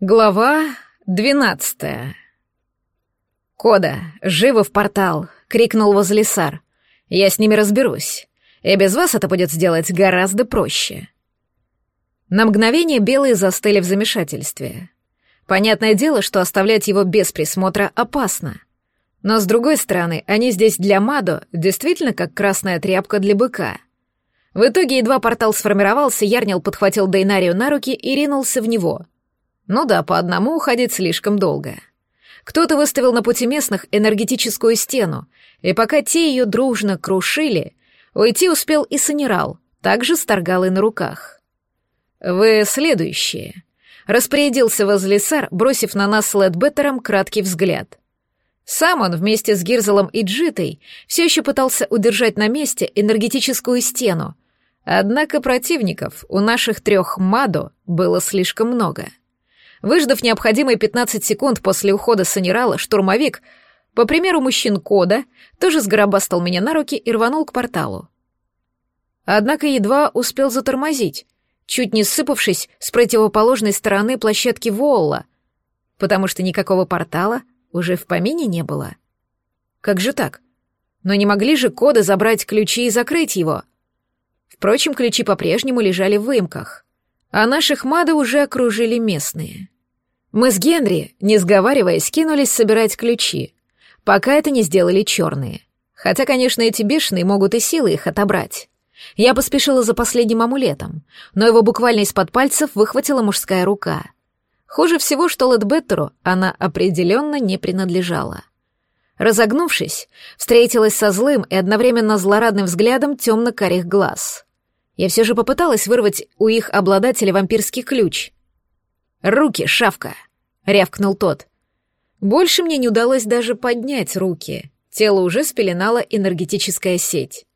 Глава двенадцатая. «Кода, живо в портал!» — крикнул Возлисар. «Я с ними разберусь, и без вас это будет сделать гораздо проще». На мгновение белые застыли в замешательстве. Понятное дело, что оставлять его без присмотра опасно. Но, с другой стороны, они здесь для Мадо действительно как красная тряпка для быка. В итоге едва портал сформировался, Ярнил подхватил Дейнарию на руки и ринулся в него — ну да, по одному уходить слишком долго. Кто-то выставил на пути местных энергетическую стену, и пока те ее дружно крушили, уйти успел и Санерал, также с торгалой на руках. «Вы следующие», — распорядился Возлисар, бросив на нас с Лэдбеттером краткий взгляд. Сам он вместе с Гирзелом и Джитой все еще пытался удержать на месте энергетическую стену, однако противников у наших трех Мадо было слишком много. Выждав необходимые 15 секунд после ухода Санерала, штурмовик, по примеру мужчин Кода, тоже сгробастал меня на руки и рванул к порталу. Однако едва успел затормозить, чуть не сыпавшись с противоположной стороны площадки Волла, потому что никакого портала уже в помине не было. Как же так? Но не могли же Кода забрать ключи и закрыть его? Впрочем, ключи по-прежнему лежали в выемках а наших мада уже окружили местные. Мы с Генри, не сговариваясь, кинулись собирать ключи, пока это не сделали черные. Хотя, конечно, эти бешеные могут и силы их отобрать. Я поспешила за последним амулетом, но его буквально из-под пальцев выхватила мужская рука. Хуже всего, что Лэдбеттеру она определенно не принадлежала. Разогнувшись, встретилась со злым и одновременно злорадным взглядом темно-карих глаз. Я все же попыталась вырвать у их обладателя вампирский ключ. «Руки, шавка!» — рявкнул тот. Больше мне не удалось даже поднять руки. Тело уже спеленала энергетическая сеть.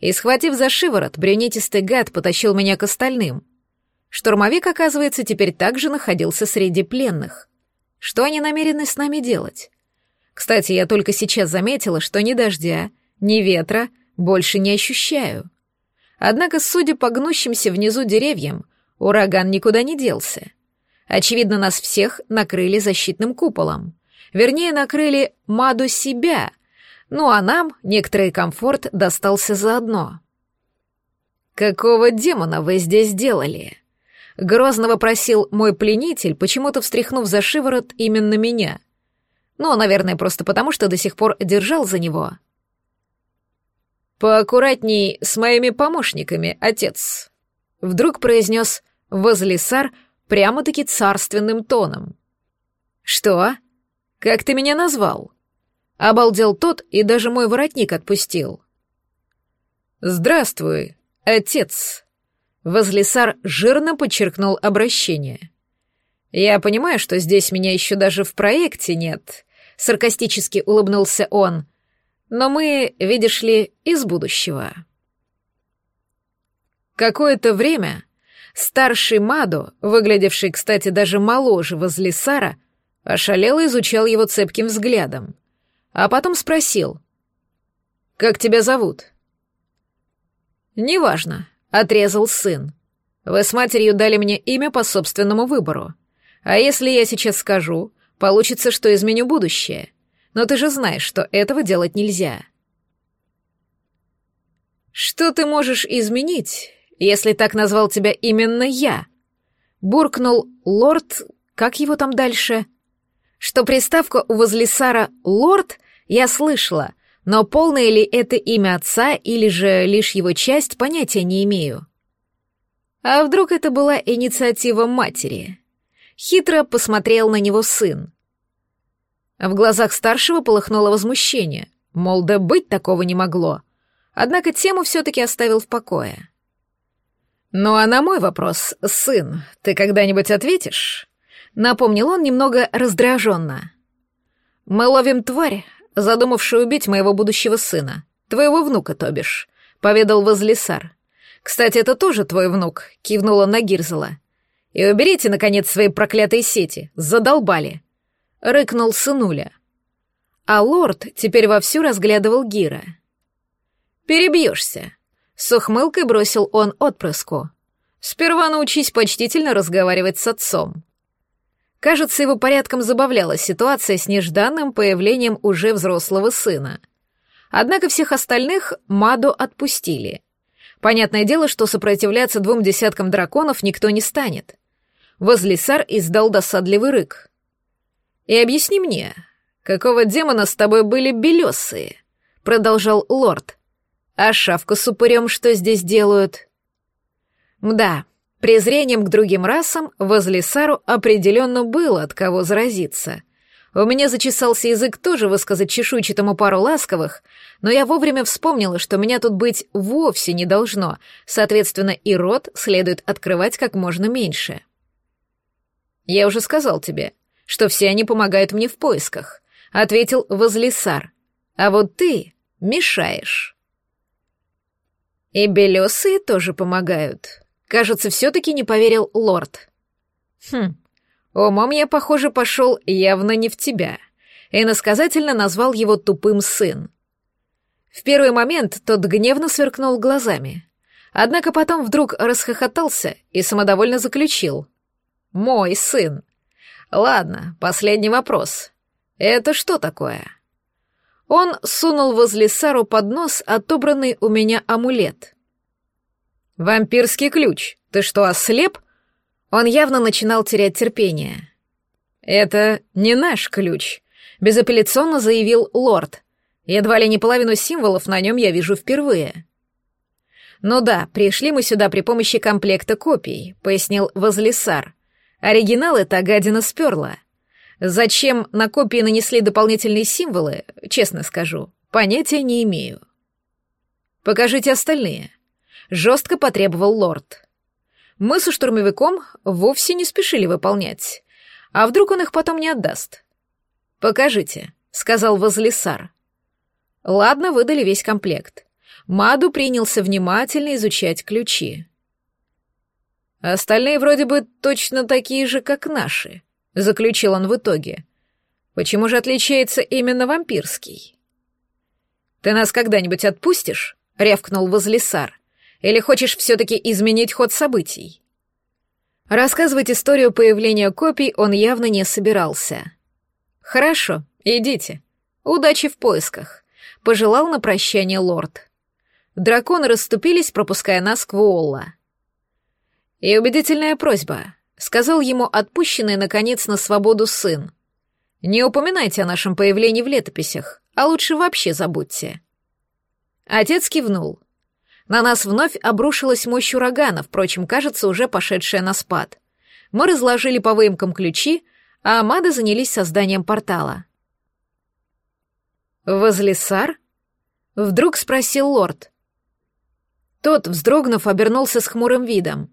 И, схватив за шиворот, брюнетистый гад потащил меня к остальным. Штурмовик, оказывается, теперь также находился среди пленных. Что они намерены с нами делать? Кстати, я только сейчас заметила, что ни дождя, ни ветра больше не ощущаю. Однако, судя по гнущимся внизу деревьям, ураган никуда не делся. Очевидно, нас всех накрыли защитным куполом. Вернее, накрыли Маду себя, ну а нам некоторый комфорт достался заодно. «Какого демона вы здесь делали?» Грозно вопросил мой пленитель, почему-то встряхнув за шиворот именно меня. Ну, наверное, просто потому, что до сих пор держал за него. «Поаккуратней с моими помощниками, отец», — вдруг произнес Возлисар прямо-таки царственным тоном. «Что? Как ты меня назвал?» Обалдел тот и даже мой воротник отпустил. «Здравствуй, отец», — Возлисар жирно подчеркнул обращение. «Я понимаю, что здесь меня еще даже в проекте нет», — саркастически улыбнулся он, — но мы, видишь ли, из будущего. Какое-то время старший Мадо, выглядевший, кстати, даже моложе возле Сара, ошалело изучал его цепким взглядом, а потом спросил, «Как тебя зовут?» «Неважно», — отрезал сын. «Вы с матерью дали мне имя по собственному выбору. А если я сейчас скажу, получится, что изменю будущее но ты же знаешь, что этого делать нельзя. Что ты можешь изменить, если так назвал тебя именно я? Буркнул лорд, как его там дальше? Что приставка у возлесара «лорд» я слышала, но полное ли это имя отца или же лишь его часть, понятия не имею. А вдруг это была инициатива матери? Хитро посмотрел на него сын. В глазах старшего полыхнуло возмущение, мол, да быть такого не могло. Однако тему все-таки оставил в покое. «Ну а на мой вопрос, сын, ты когда-нибудь ответишь?» Напомнил он немного раздраженно. «Мы ловим тварь, задумавшую убить моего будущего сына, твоего внука, то бишь», — поведал Возлисар. «Кстати, это тоже твой внук», — кивнула на Гирзела. «И уберите, наконец, свои проклятые сети, задолбали. — рыкнул сынуля. А лорд теперь вовсю разглядывал Гира. «Перебьешься», — с ухмылкой бросил он отпрыску. «Сперва научись почтительно разговаривать с отцом». Кажется, его порядком забавляла ситуация с нежданным появлением уже взрослого сына. Однако всех остальных Маду отпустили. Понятное дело, что сопротивляться двум десяткам драконов никто не станет. Возлисар издал досадливый рык. «И объясни мне, какого демона с тобой были белесые?» — продолжал лорд. «А шавка с упырем что здесь делают?» «Мда, презрением к другим расам возле Сару определенно было от кого заразиться. У меня зачесался язык тоже высказать чешуйчатому пару ласковых, но я вовремя вспомнила, что меня тут быть вовсе не должно, соответственно, и рот следует открывать как можно меньше. «Я уже сказал тебе, что все они помогают мне в поисках», — ответил Возлисар. «А вот ты мешаешь». «И белесые тоже помогают», Кажется, все-таки не поверил лорд. Хм, умом я, похоже, пошел явно не в тебя. И насказательно назвал его тупым сын. В первый момент тот гневно сверкнул глазами. Однако потом вдруг расхохотался и самодовольно заключил. «Мой сын». «Ладно, последний вопрос. Это что такое?» Он сунул возле Сару под нос отобранный у меня амулет — «Вампирский ключ. Ты что, ослеп?» Он явно начинал терять терпение. «Это не наш ключ», — безапелляционно заявил лорд. «Едва ли не половину символов на нем я вижу впервые». «Ну да, пришли мы сюда при помощи комплекта копий», — пояснил Возлисар. «Оригинал эта гадина сперла. Зачем на копии нанесли дополнительные символы, честно скажу, понятия не имею». «Покажите остальные», жестко потребовал лорд. Мы со штурмовиком вовсе не спешили выполнять. А вдруг он их потом не отдаст? «Покажите», — сказал Возлисар. Ладно, выдали весь комплект. Маду принялся внимательно изучать ключи. «Остальные вроде бы точно такие же, как наши», — заключил он в итоге. «Почему же отличается именно вампирский?» «Ты нас когда-нибудь отпустишь?» — рявкнул Возлисар. Или хочешь все-таки изменить ход событий?» Рассказывать историю появления копий он явно не собирался. «Хорошо, идите. Удачи в поисках», — пожелал на прощание лорд. Драконы расступились, пропуская нас к Вуолла. «И убедительная просьба», — сказал ему отпущенный, наконец, на свободу сын. «Не упоминайте о нашем появлении в летописях, а лучше вообще забудьте». Отец кивнул — на нас вновь обрушилась мощь урагана, впрочем, кажется, уже пошедшая на спад. Мы разложили по выемкам ключи, а Амады занялись созданием портала. «Возлесар?» — вдруг спросил лорд. Тот, вздрогнув, обернулся с хмурым видом.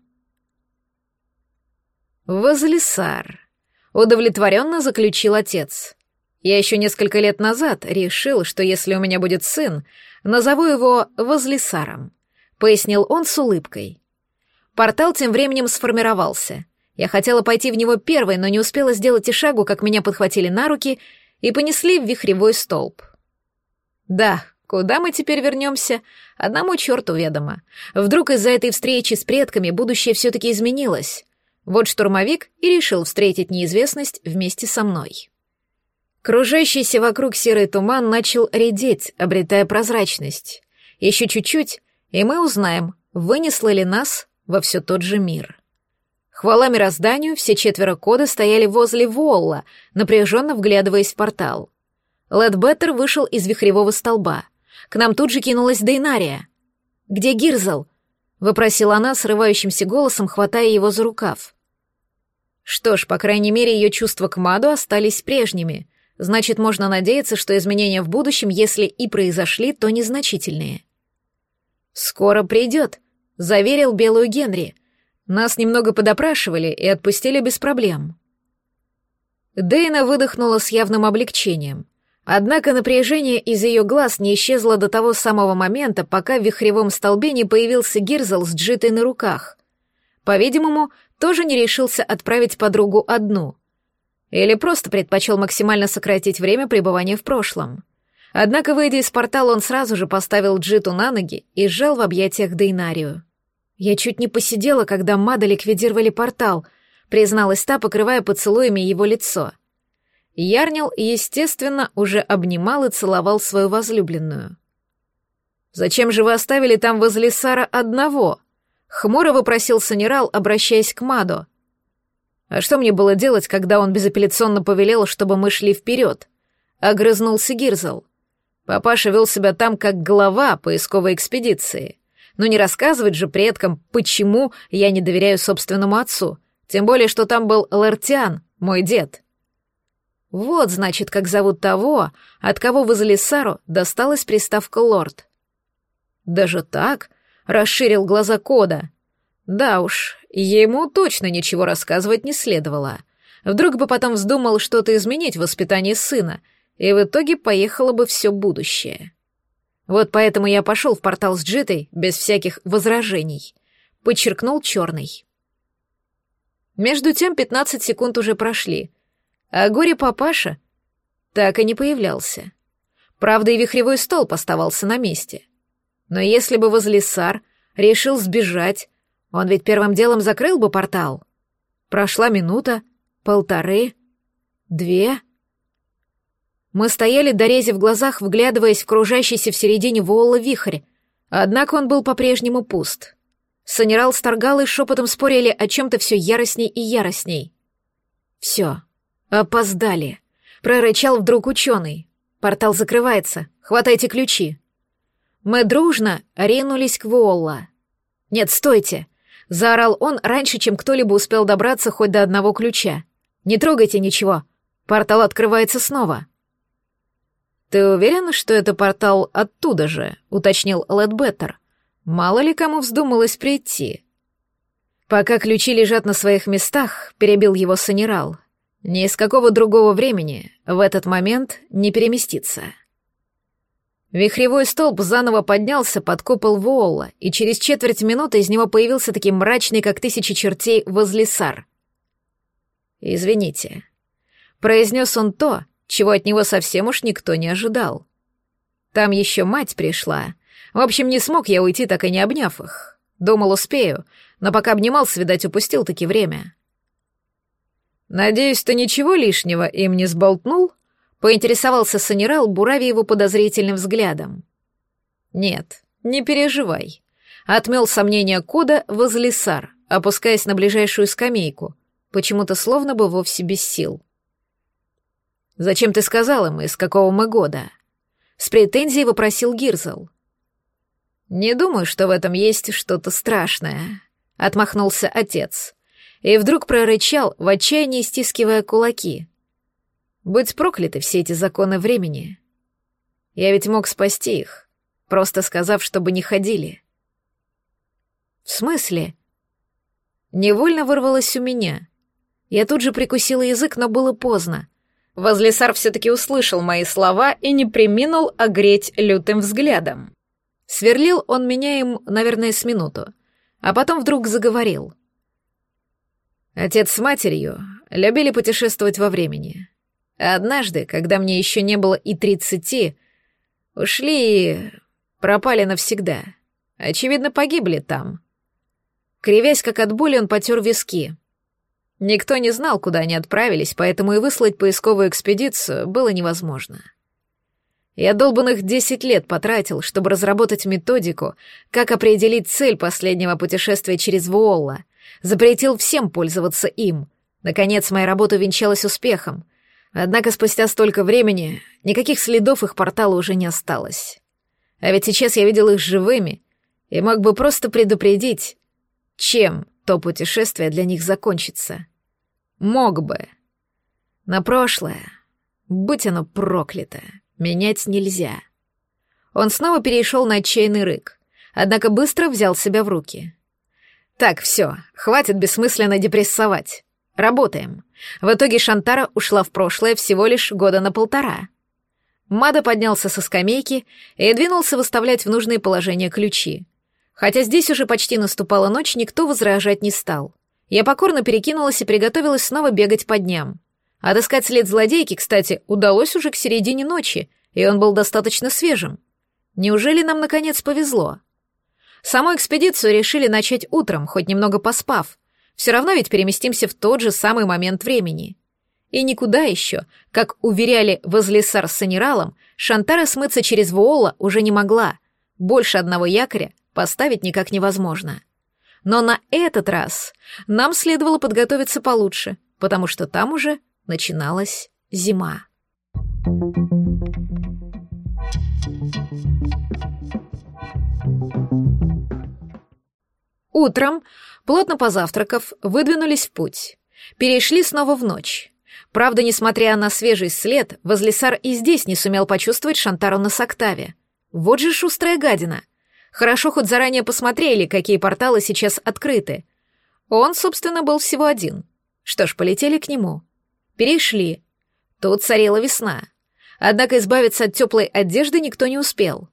«Возлесар», — удовлетворенно заключил отец. «Я еще несколько лет назад решил, что если у меня будет сын, назову его Возлесаром. — пояснил он с улыбкой. Портал тем временем сформировался. Я хотела пойти в него первой, но не успела сделать и шагу, как меня подхватили на руки и понесли в вихревой столб. Да, куда мы теперь вернемся? Одному черту ведомо. Вдруг из-за этой встречи с предками будущее все-таки изменилось. Вот штурмовик и решил встретить неизвестность вместе со мной. Кружащийся вокруг серый туман начал редеть, обретая прозрачность. Еще чуть-чуть, и мы узнаем, вынесло ли нас во все тот же мир. Хвала мирозданию, все четверо кода стояли возле Волла, напряженно вглядываясь в портал. Ледбеттер вышел из вихревого столба. К нам тут же кинулась Дейнария. «Где Гирзл?» — выпросила она срывающимся голосом, хватая его за рукав. Что ж, по крайней мере, ее чувства к Маду остались прежними. Значит, можно надеяться, что изменения в будущем, если и произошли, то незначительные. «Скоро придет», — заверил Белую Генри. Нас немного подопрашивали и отпустили без проблем. Дейна выдохнула с явным облегчением. Однако напряжение из ее глаз не исчезло до того самого момента, пока в вихревом столбе не появился Гирзл с джитой на руках. По-видимому, тоже не решился отправить подругу одну. Или просто предпочел максимально сократить время пребывания в прошлом. Однако, выйдя из портала, он сразу же поставил Джиту на ноги и сжал в объятиях Дейнарию. Я чуть не посидела, когда Мада ликвидировали портал, призналась та, покрывая поцелуями его лицо. Ярнил, естественно, уже обнимал и целовал свою возлюбленную. «Зачем же вы оставили там возле Сара одного?» — хмуро вопросил Санерал, обращаясь к Мадо. «А что мне было делать, когда он безапелляционно повелел, чтобы мы шли вперед?» — огрызнулся Гирзл. Папаша вел себя там как глава поисковой экспедиции. Но не рассказывать же предкам, почему я не доверяю собственному отцу, тем более, что там был Лартиан, мой дед. Вот, значит, как зовут того, от кого в Изалисару досталась приставка «лорд». Даже так? Расширил глаза Кода. Да уж, ему точно ничего рассказывать не следовало. Вдруг бы потом вздумал что-то изменить в воспитании сына, и в итоге поехало бы все будущее. Вот поэтому я пошел в портал с Джитой без всяких возражений. Подчеркнул черный. Между тем 15 секунд уже прошли, а горе-папаша так и не появлялся. Правда, и вихревой столб оставался на месте. Но если бы Возлисар решил сбежать, он ведь первым делом закрыл бы портал. Прошла минута, полторы, две... Мы стояли, дорезив в глазах, вглядываясь в кружащийся в середине Волла вихрь, однако он был по-прежнему пуст. Санерал с Таргалой шепотом спорили о чем-то все яростней и яростней. «Все, опоздали», — прорычал вдруг ученый. «Портал закрывается, хватайте ключи». Мы дружно ринулись к Волла. «Нет, стойте!» — заорал он раньше, чем кто-либо успел добраться хоть до одного ключа. «Не трогайте ничего, портал открывается снова». «Ты уверен, что это портал оттуда же?» — уточнил Лэдбеттер. «Мало ли кому вздумалось прийти». «Пока ключи лежат на своих местах», — перебил его Санерал, — «ни из какого другого времени в этот момент не переместиться». Вихревой столб заново поднялся под купол Вуолла, и через четверть минуты из него появился такой мрачный, как тысячи чертей, возлесар. «Извините», — произнес он то, чего от него совсем уж никто не ожидал. Там еще мать пришла. В общем, не смог я уйти, так и не обняв их. Думал, успею, но пока обнимался, видать, упустил таки время. «Надеюсь, ты ничего лишнего им не сболтнул?» — поинтересовался Санерал, буравя его подозрительным взглядом. «Нет, не переживай», — отмел сомнения Кода возле Сар, опускаясь на ближайшую скамейку, почему-то словно бы вовсе без сил. «Зачем ты сказал им, из какого мы года?» С претензией вопросил Гирзл. «Не думаю, что в этом есть что-то страшное», — отмахнулся отец. И вдруг прорычал, в отчаянии стискивая кулаки. «Будь прокляты все эти законы времени. Я ведь мог спасти их, просто сказав, чтобы не ходили». «В смысле?» Невольно вырвалось у меня. Я тут же прикусила язык, но было поздно. Возлесар все-таки услышал мои слова и не приминул огреть лютым взглядом. Сверлил он меня им, наверное, с минуту, а потом вдруг заговорил. Отец с матерью любили путешествовать во времени. Однажды, когда мне еще не было и тридцати, ушли и пропали навсегда. Очевидно, погибли там. Кривясь, как от боли, он потер виски — Никто не знал, куда они отправились, поэтому и выслать поисковую экспедицию было невозможно. Я долбанных десять лет потратил, чтобы разработать методику, как определить цель последнего путешествия через Вуолла, запретил всем пользоваться им. Наконец, моя работа венчалась успехом. Однако спустя столько времени никаких следов их портала уже не осталось. А ведь сейчас я видел их живыми и мог бы просто предупредить, чем то путешествие для них закончится. Мог бы. На прошлое, будь оно проклято, менять нельзя. Он снова перешел на отчаянный рык, однако быстро взял себя в руки. Так, все, хватит бессмысленно депрессовать. Работаем. В итоге Шантара ушла в прошлое всего лишь года на полтора. Мада поднялся со скамейки и двинулся выставлять в нужные положения ключи. Хотя здесь уже почти наступала ночь, никто возражать не стал. Я покорно перекинулась и приготовилась снова бегать по дням. Отыскать след злодейки, кстати, удалось уже к середине ночи, и он был достаточно свежим. Неужели нам, наконец, повезло? Саму экспедицию решили начать утром, хоть немного поспав. Все равно ведь переместимся в тот же самый момент времени. И никуда еще, как уверяли Возлесар с Санералом, Шантара смыться через Вуола уже не могла. Больше одного якоря поставить никак невозможно. Но на этот раз нам следовало подготовиться получше, потому что там уже начиналась зима. Утром, плотно позавтракав, выдвинулись в путь. Перешли снова в ночь. Правда, несмотря на свежий след, Возлесар и здесь не сумел почувствовать Шантару на Соктаве. Вот же шустрая гадина. Хорошо хоть заранее посмотрели, какие порталы сейчас открыты. Он, собственно, был всего один. Что ж, полетели к нему. Перешли. Тут царила весна. Однако избавиться от теплой одежды никто не успел.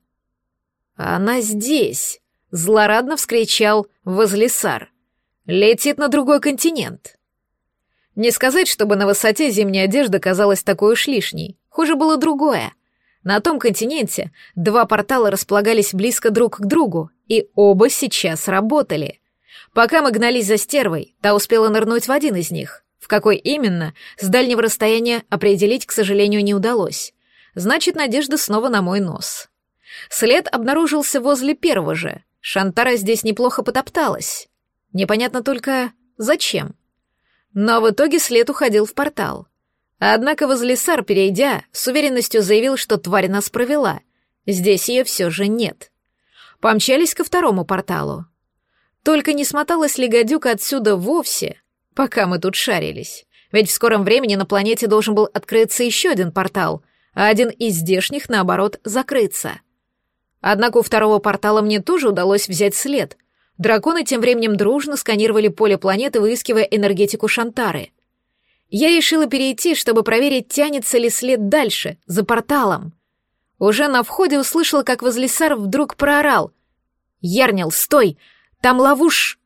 «Она здесь!» Злорадно вскричал Возлесар. «Летит на другой континент». Не сказать, чтобы на высоте зимняя одежда казалась такой уж лишней. Хуже было другое. На том континенте два портала располагались близко друг к другу, и оба сейчас работали. Пока мы гнались за стервой, та успела нырнуть в один из них. В какой именно, с дальнего расстояния определить, к сожалению, не удалось. Значит, надежда снова на мой нос. След обнаружился возле первого же, Шантара здесь неплохо потопталась. Непонятно только, зачем. Но в итоге след уходил в портал. Однако Возлесар, перейдя, с уверенностью заявил, что тварь нас провела. Здесь ее все же нет. Помчались ко второму порталу. Только не смоталась ли гадюка отсюда вовсе, пока мы тут шарились. Ведь в скором времени на планете должен был открыться еще один портал, а один из здешних, наоборот, закрыться — Однако у второго портала мне тоже удалось взять след. Драконы тем временем дружно сканировали поле планеты, выискивая энергетику Шантары. Я решила перейти, чтобы проверить, тянется ли след дальше, за порталом. Уже на входе услышала, как возле Сар вдруг проорал. «Ярнил, стой! Там ловуш...»